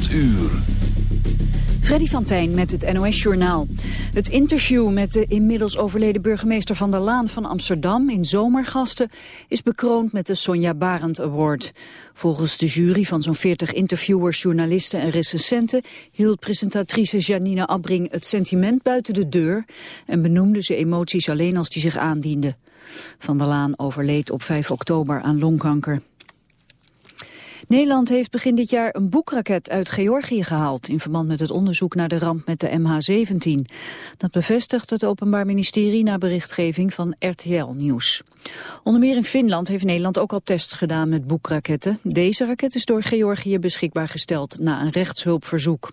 8 uur. Freddy van Tijn met het NOS-journaal. Het interview met de inmiddels overleden burgemeester Van der Laan van Amsterdam in Zomergasten is bekroond met de Sonja Barend Award. Volgens de jury van zo'n 40 interviewers, journalisten en recensenten hield presentatrice Janine Abbring het sentiment buiten de deur en benoemde ze emoties alleen als die zich aandienden. Van der Laan overleed op 5 oktober aan longkanker. Nederland heeft begin dit jaar een boekraket uit Georgië gehaald... in verband met het onderzoek naar de ramp met de MH17. Dat bevestigt het Openbaar Ministerie na berichtgeving van RTL Nieuws. Onder meer in Finland heeft Nederland ook al tests gedaan met boekraketten. Deze raket is door Georgië beschikbaar gesteld na een rechtshulpverzoek.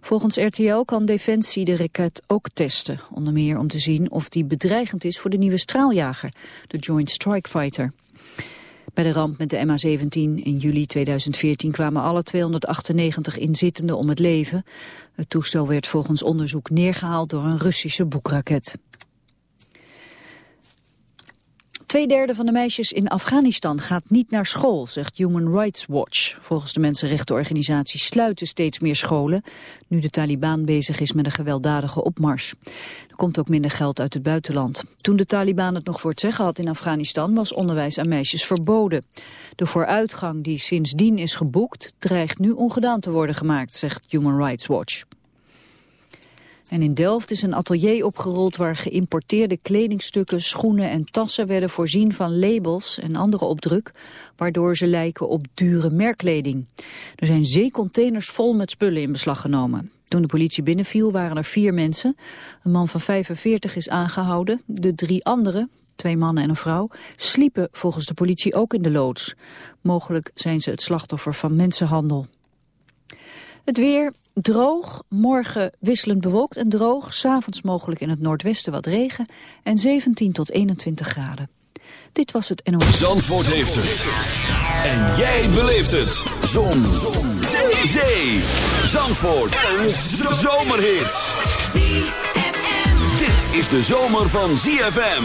Volgens RTL kan Defensie de raket ook testen. Onder meer om te zien of die bedreigend is voor de nieuwe straaljager, de Joint Strike Fighter. Bij de ramp met de MH17 in juli 2014 kwamen alle 298 inzittenden om het leven. Het toestel werd volgens onderzoek neergehaald door een Russische boekraket. Tweederde van de meisjes in Afghanistan gaat niet naar school, zegt Human Rights Watch. Volgens de mensenrechtenorganisatie sluiten steeds meer scholen, nu de Taliban bezig is met een gewelddadige opmars. Er komt ook minder geld uit het buitenland. Toen de Taliban het nog voor het zeggen had in Afghanistan, was onderwijs aan meisjes verboden. De vooruitgang die sindsdien is geboekt, dreigt nu ongedaan te worden gemaakt, zegt Human Rights Watch. En in Delft is een atelier opgerold waar geïmporteerde kledingstukken, schoenen en tassen werden voorzien van labels en andere opdruk, waardoor ze lijken op dure merkkleding. Er zijn zeecontainers vol met spullen in beslag genomen. Toen de politie binnenviel waren er vier mensen. Een man van 45 is aangehouden. De drie anderen, twee mannen en een vrouw, sliepen volgens de politie ook in de loods. Mogelijk zijn ze het slachtoffer van mensenhandel. Het weer droog, morgen wisselend bewolkt en droog. S'avonds mogelijk in het noordwesten wat regen en 17 tot 21 graden. Dit was het NOS. Zandvoort heeft het. En jij beleeft het. Zon. Zon. Zee. Zee. Zandvoort. Een zomerhit. Dit is de zomer van ZFM.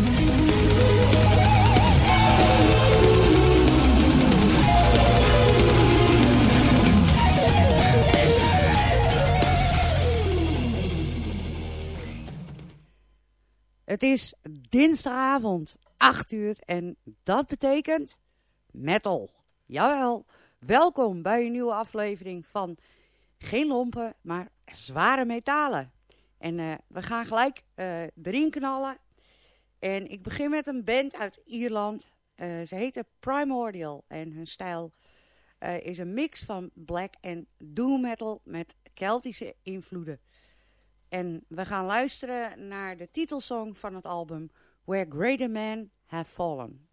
Het is dinsdagavond, 8 uur en dat betekent metal. Jawel, welkom bij een nieuwe aflevering van geen lompen, maar zware metalen. En uh, we gaan gelijk uh, erin knallen. En ik begin met een band uit Ierland. Uh, ze heten Primordial en hun stijl is een mix van black en doom metal met Keltische invloeden. En we gaan luisteren naar de titelsong van het album Where Greater Men Have Fallen.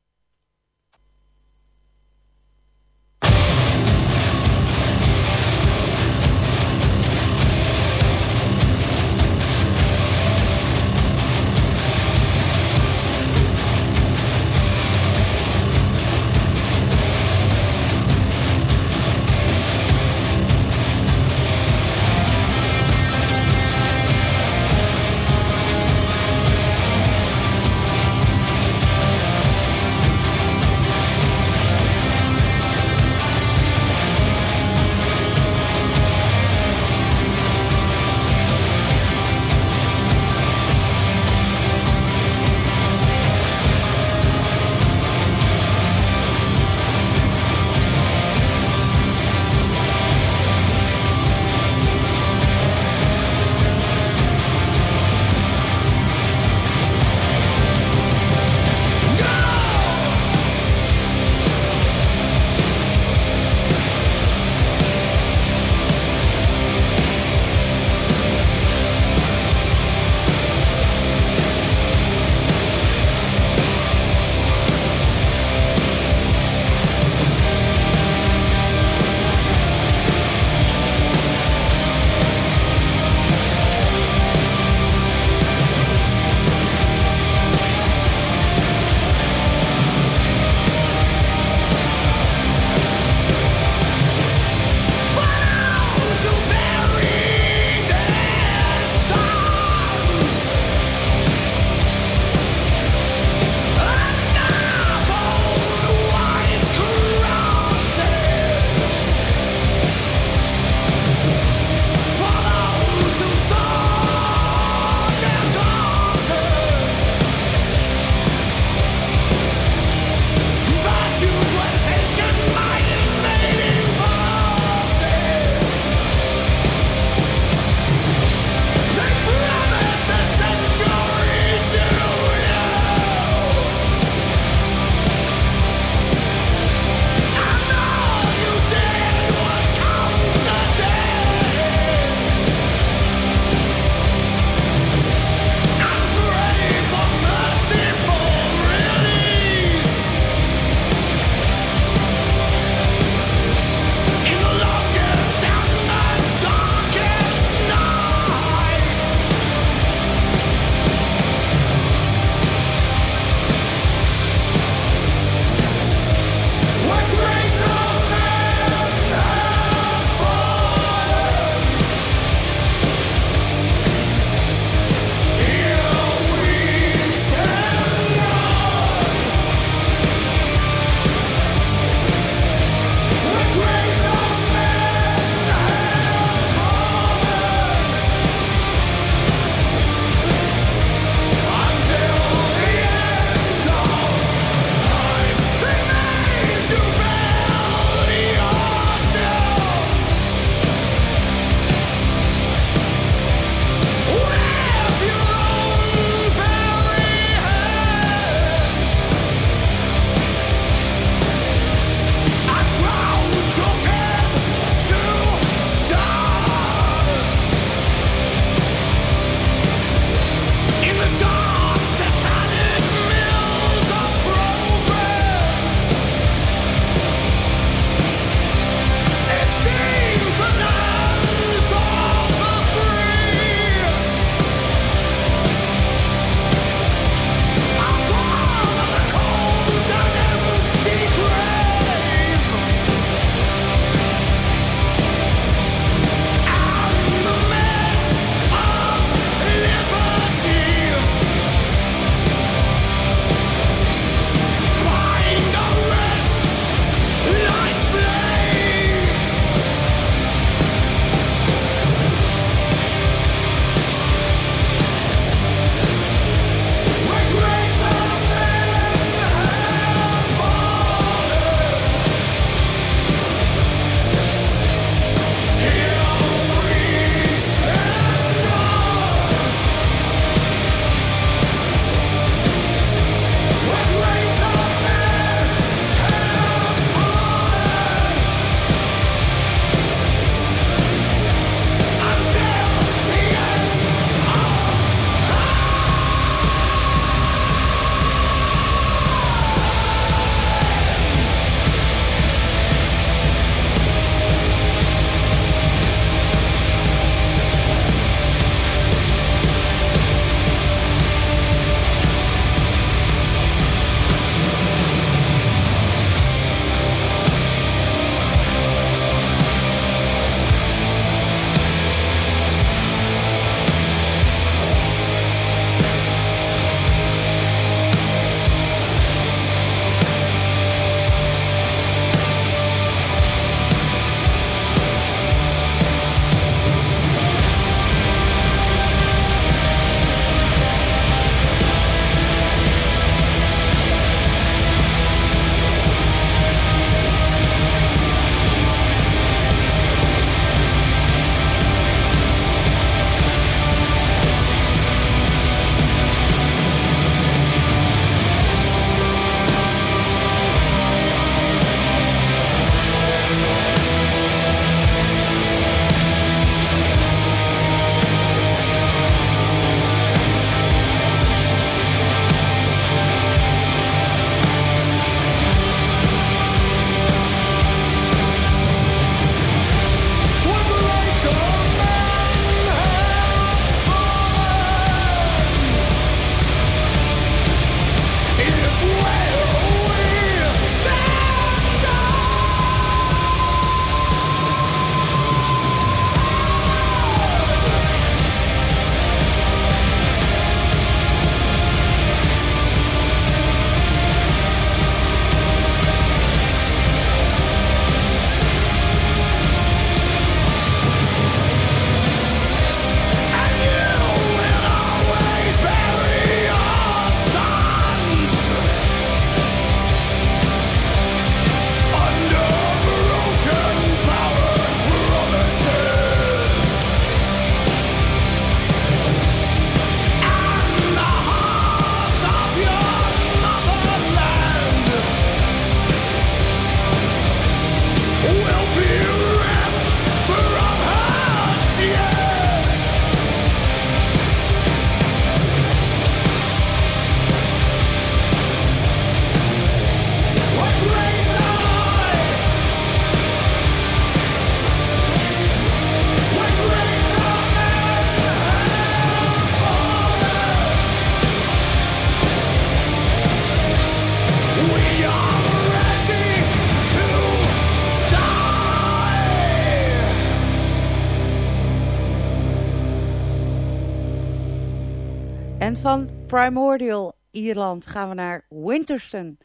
Primordial Ierland gaan we naar Winterson.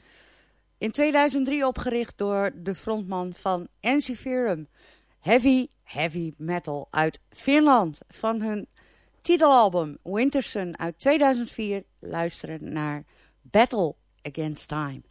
In 2003 opgericht door de frontman van Ensiferum. Heavy, heavy metal uit Finland. Van hun titelalbum Winterson uit 2004 luisteren naar Battle Against Time.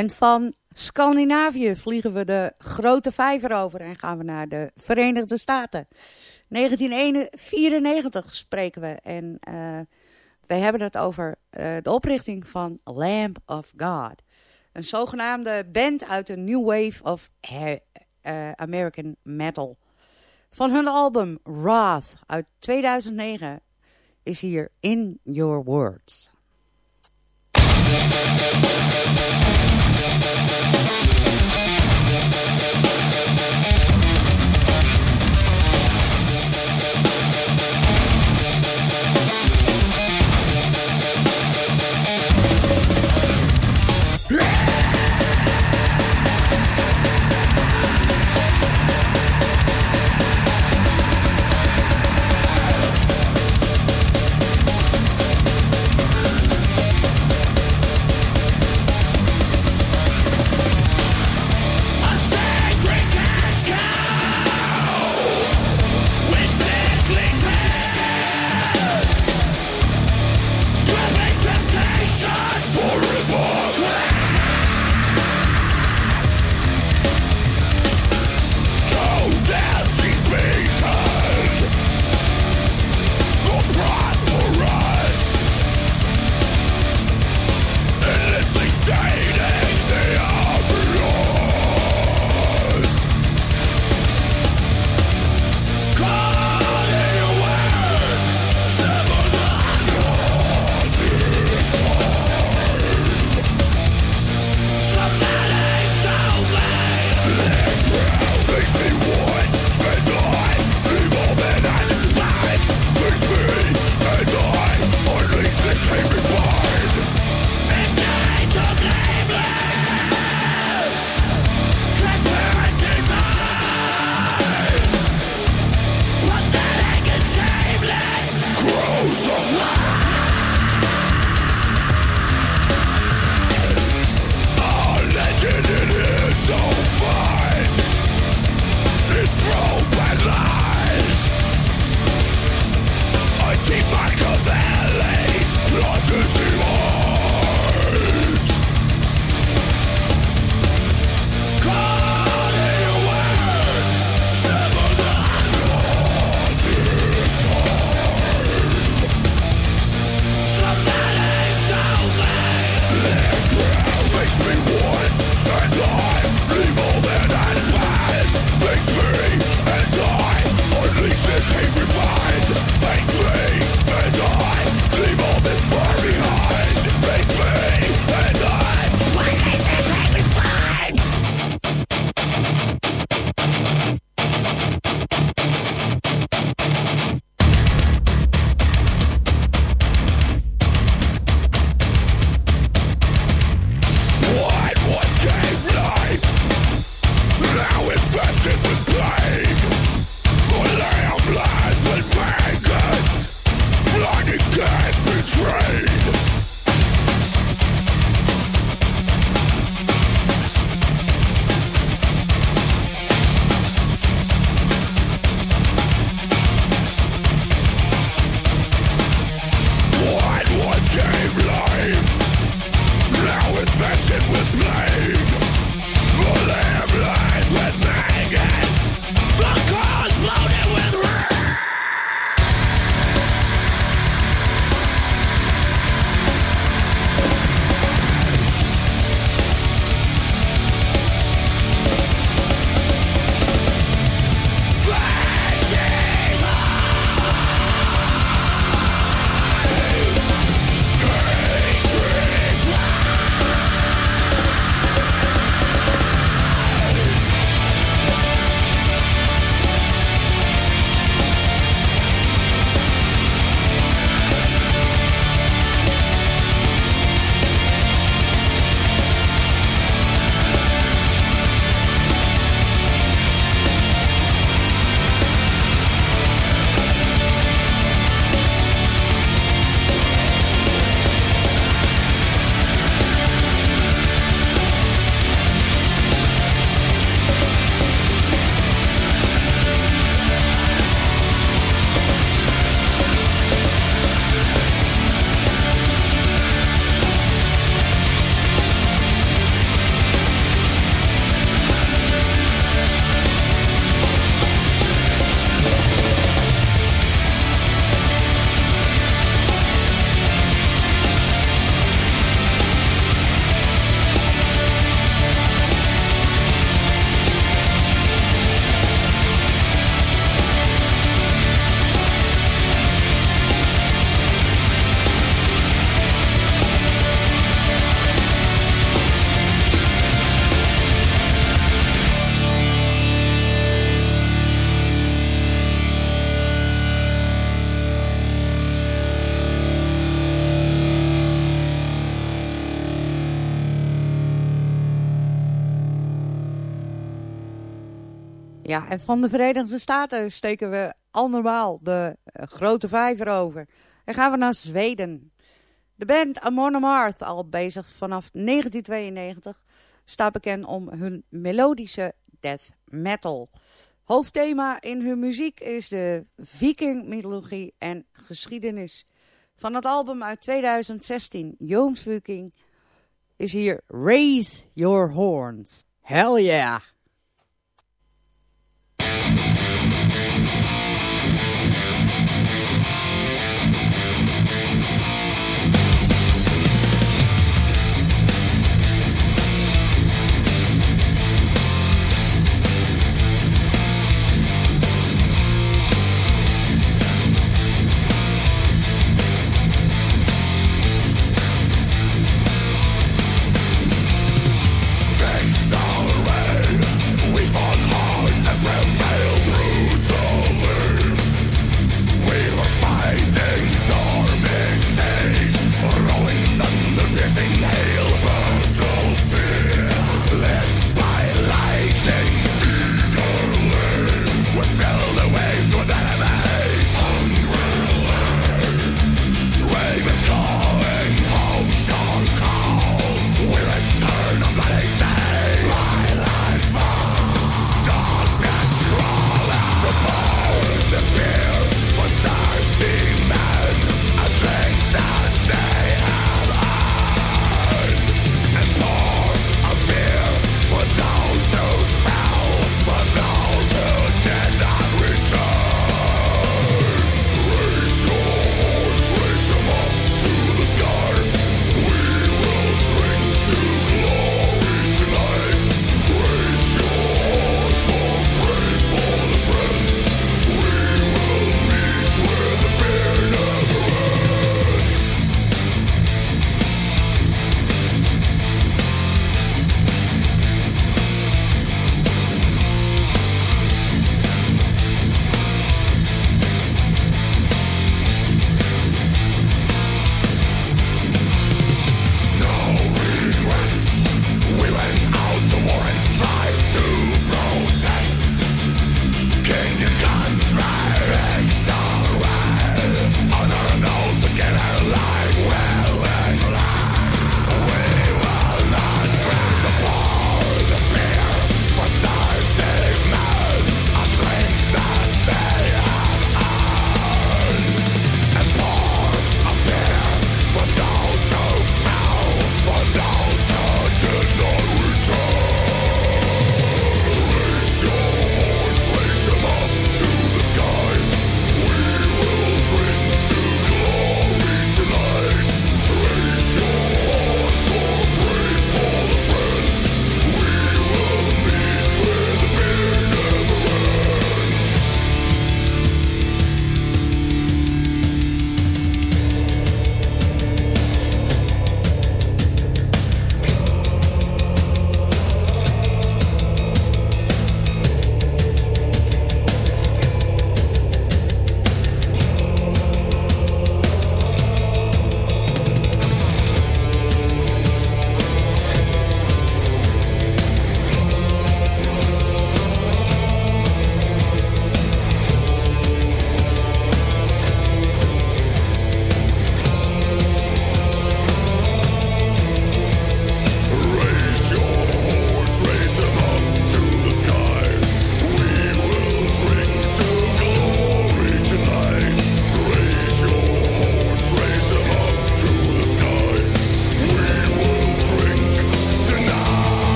En van Scandinavië vliegen we de grote vijver over en gaan we naar de Verenigde Staten. 1994 spreken we en uh, we hebben het over uh, de oprichting van Lamb of God. Een zogenaamde band uit de New Wave of uh, American Metal. Van hun album Wrath uit 2009 is hier In Your Words. Thank you. Ja, en van de Verenigde Staten steken we al de uh, grote vijver over. En gaan we naar Zweden. De band Amon Amarth, al bezig vanaf 1992, staat bekend om hun melodische death metal. Hoofdthema in hun muziek is de viking-mythologie en geschiedenis. Van het album uit 2016, Viking, is hier Raise Your Horns. Hell yeah! Van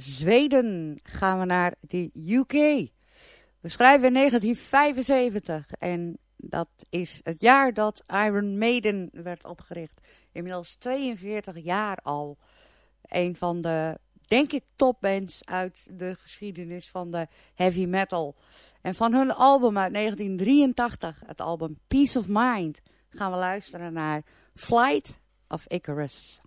Zweden gaan we naar de UK. We schrijven in 1975 en dat is het jaar dat Iron Maiden werd opgericht. Inmiddels 42 jaar al. Een van de, denk ik, topbands uit de geschiedenis van de heavy metal. En van hun album uit 1983, het album Peace of Mind, gaan we luisteren naar Flight of Icarus.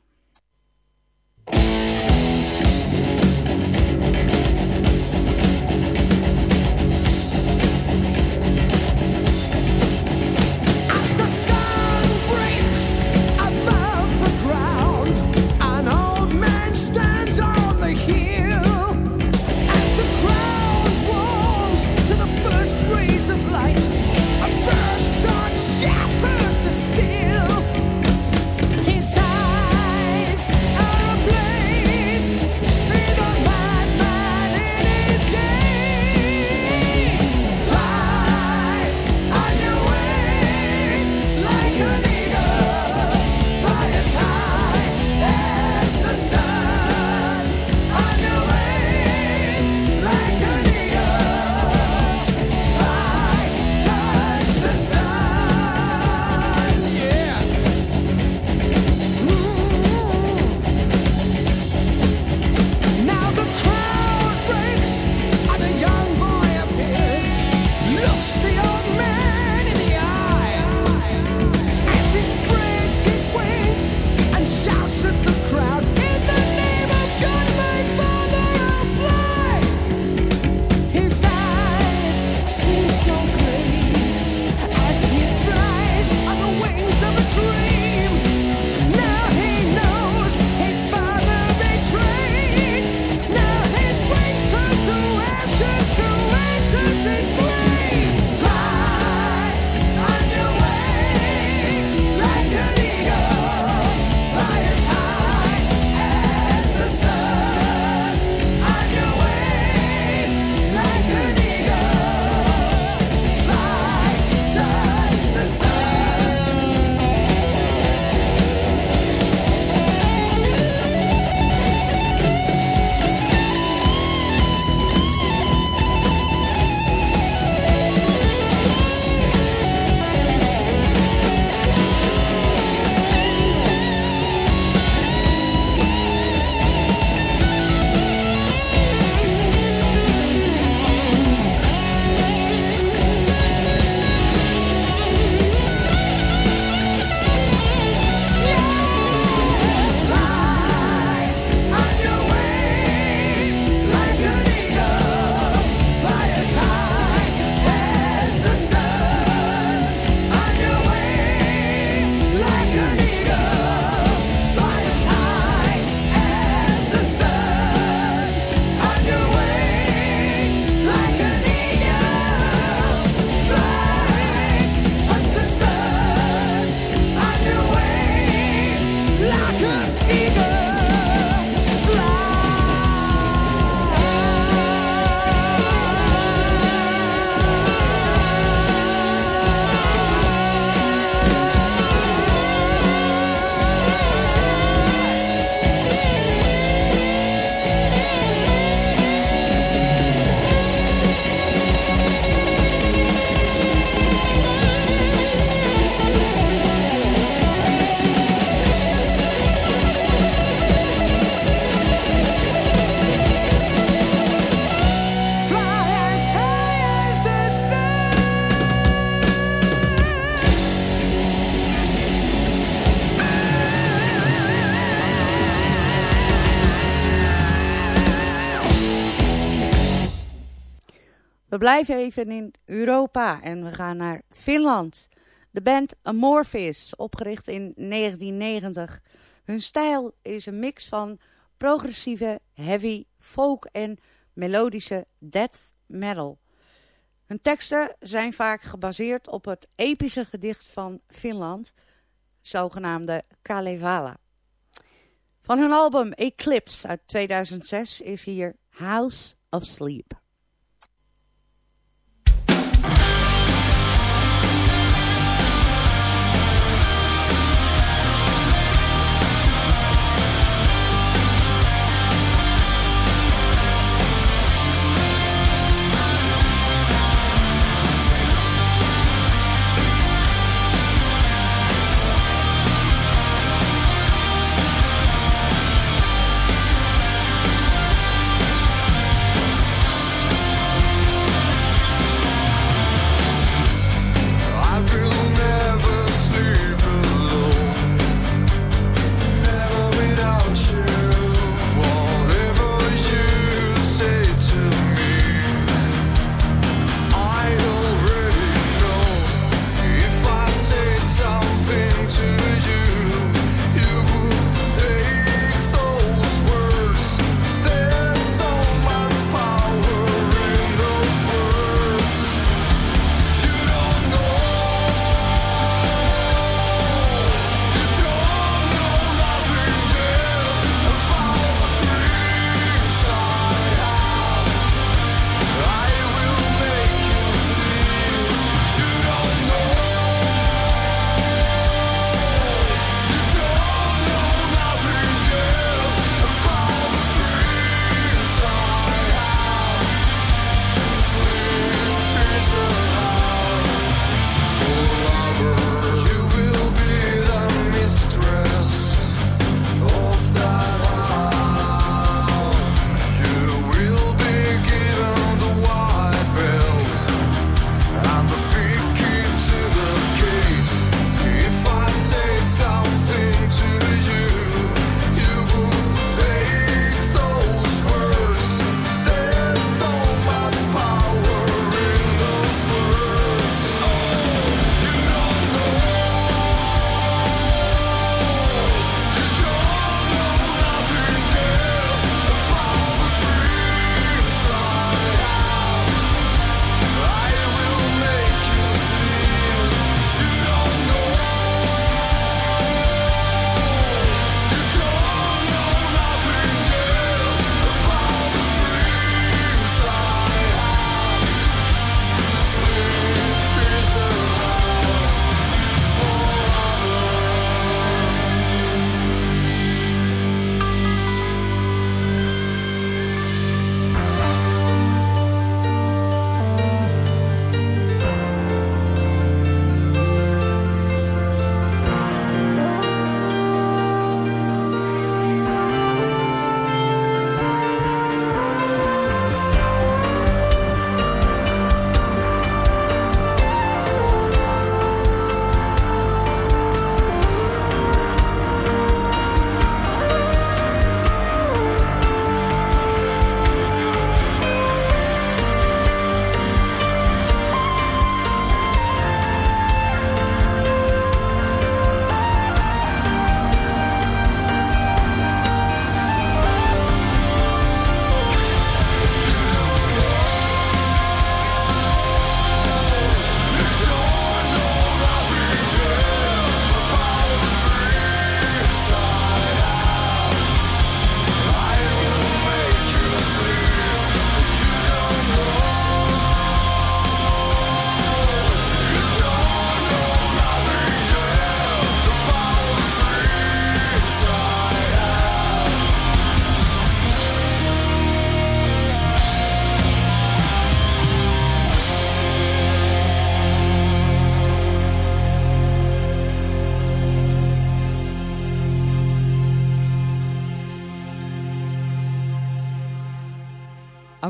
Blijven even in Europa en we gaan naar Finland. De band Amorphis, opgericht in 1990. Hun stijl is een mix van progressieve, heavy, folk en melodische death metal. Hun teksten zijn vaak gebaseerd op het epische gedicht van Finland, zogenaamde Kalevala. Van hun album Eclipse uit 2006 is hier House of Sleep.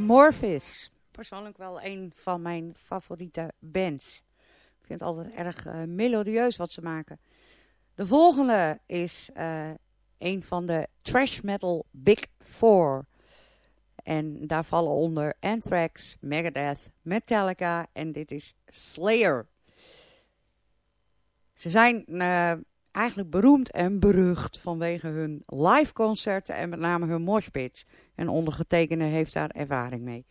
Amorphis. Persoonlijk wel een van mijn favoriete bands. Ik vind het altijd erg uh, melodieus wat ze maken. De volgende is uh, een van de trash metal Big Four. En daar vallen onder Anthrax, Megadeth, Metallica en dit is Slayer. Ze zijn uh, eigenlijk beroemd en berucht vanwege hun live concerten en met name hun moshpits. En ondergetekende heeft daar ervaring mee.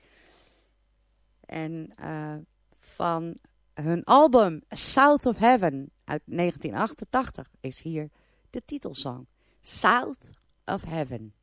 En uh, van hun album South of Heaven uit 1988 is hier de titelsong. South of Heaven.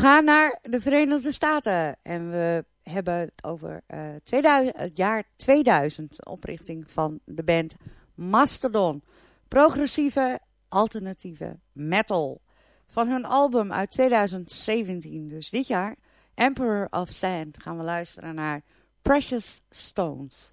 Gaan naar de Verenigde Staten en we hebben het over uh, 2000, het jaar 2000, de oprichting van de band Mastodon. Progressieve, alternatieve metal. Van hun album uit 2017, dus dit jaar, Emperor of Sand, gaan we luisteren naar Precious Stones.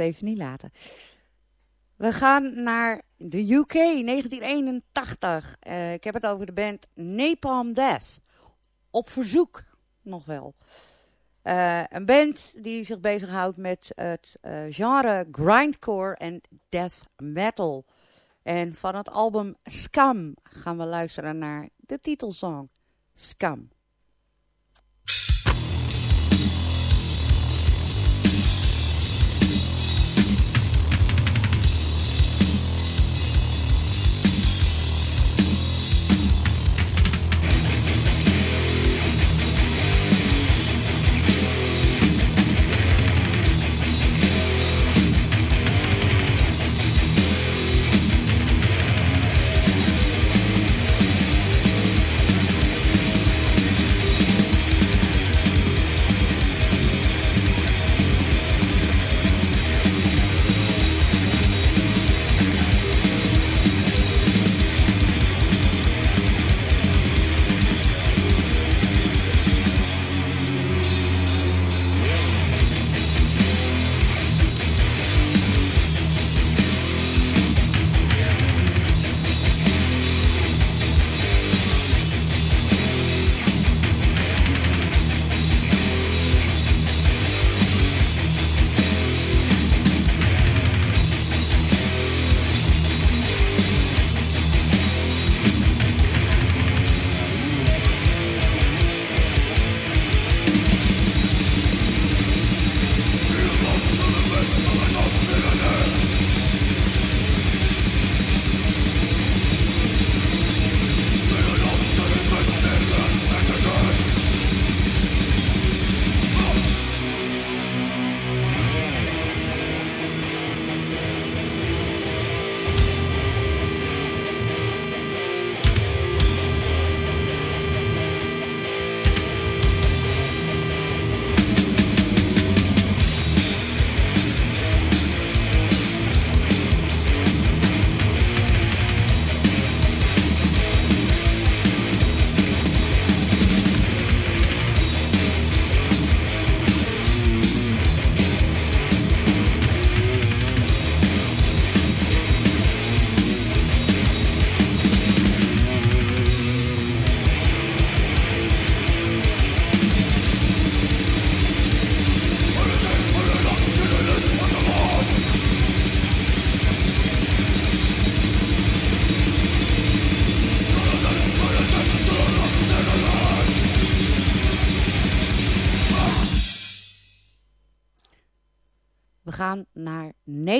Even niet laten. We gaan naar de UK 1981. Uh, ik heb het over de band Napalm Death. Op verzoek nog wel. Uh, een band die zich bezighoudt met het uh, genre grindcore en death metal. En van het album Scum gaan we luisteren naar de titelsong Scum.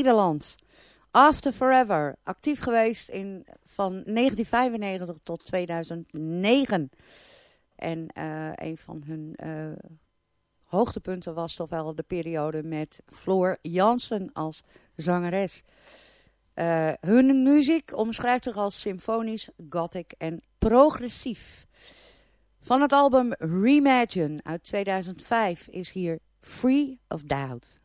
Nederland. After Forever, actief geweest in, van 1995 tot 2009. En uh, een van hun uh, hoogtepunten was toch wel de periode met Floor Jansen als zangeres. Uh, hun muziek omschrijft zich als symfonisch, gothic en progressief. Van het album Reimagine uit 2005 is hier Free of Doubt.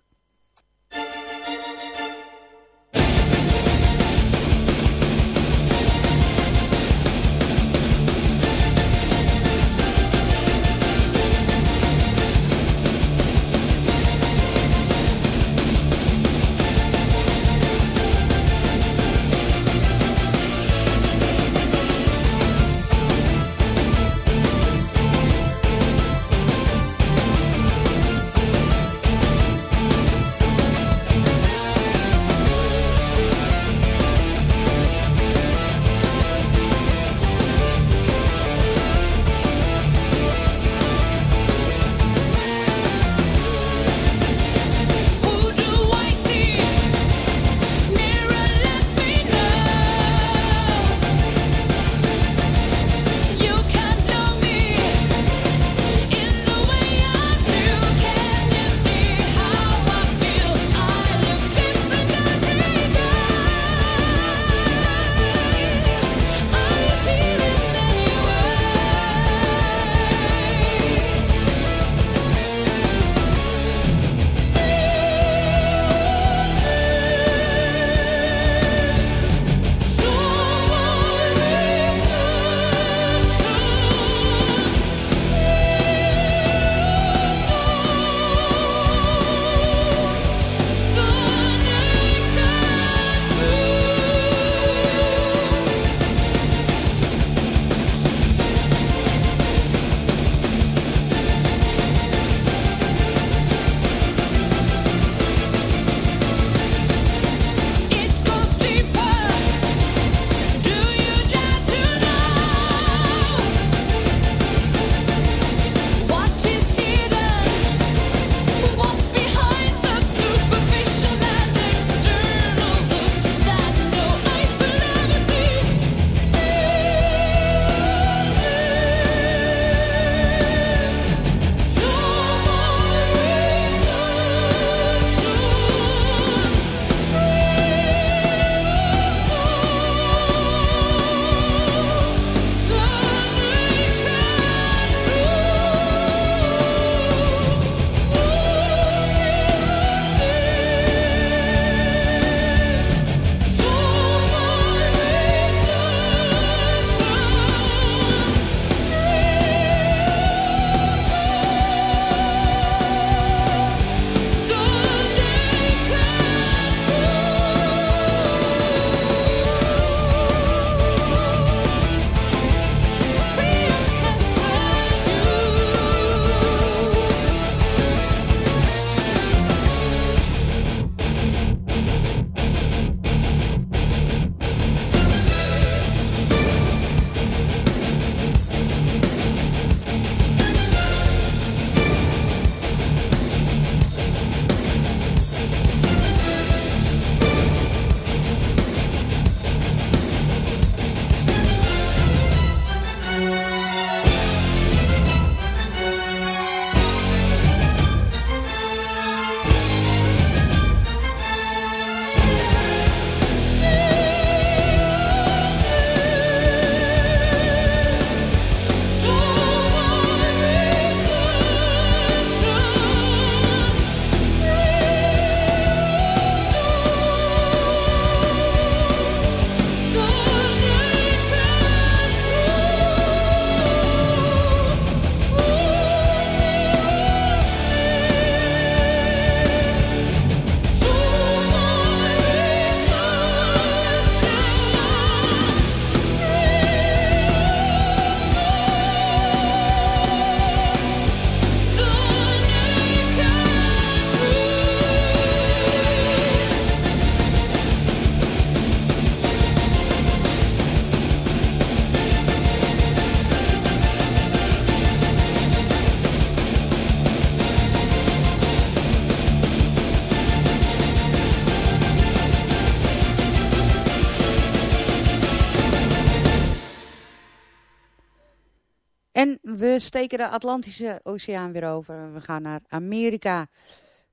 Steken de Atlantische Oceaan weer over. We gaan naar Amerika.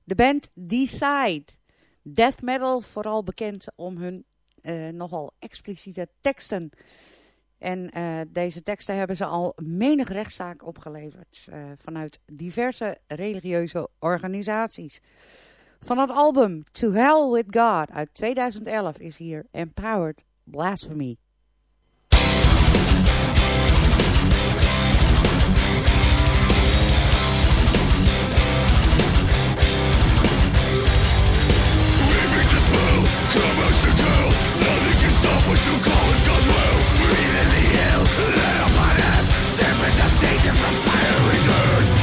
De band Decide. Death metal, vooral bekend om hun uh, nogal expliciete teksten. En uh, deze teksten hebben ze al menig rechtszaak opgeleverd. Uh, vanuit diverse religieuze organisaties. Van het album To Hell With God uit 2011 is hier Empowered Blasphemy. It's a savior from fire return.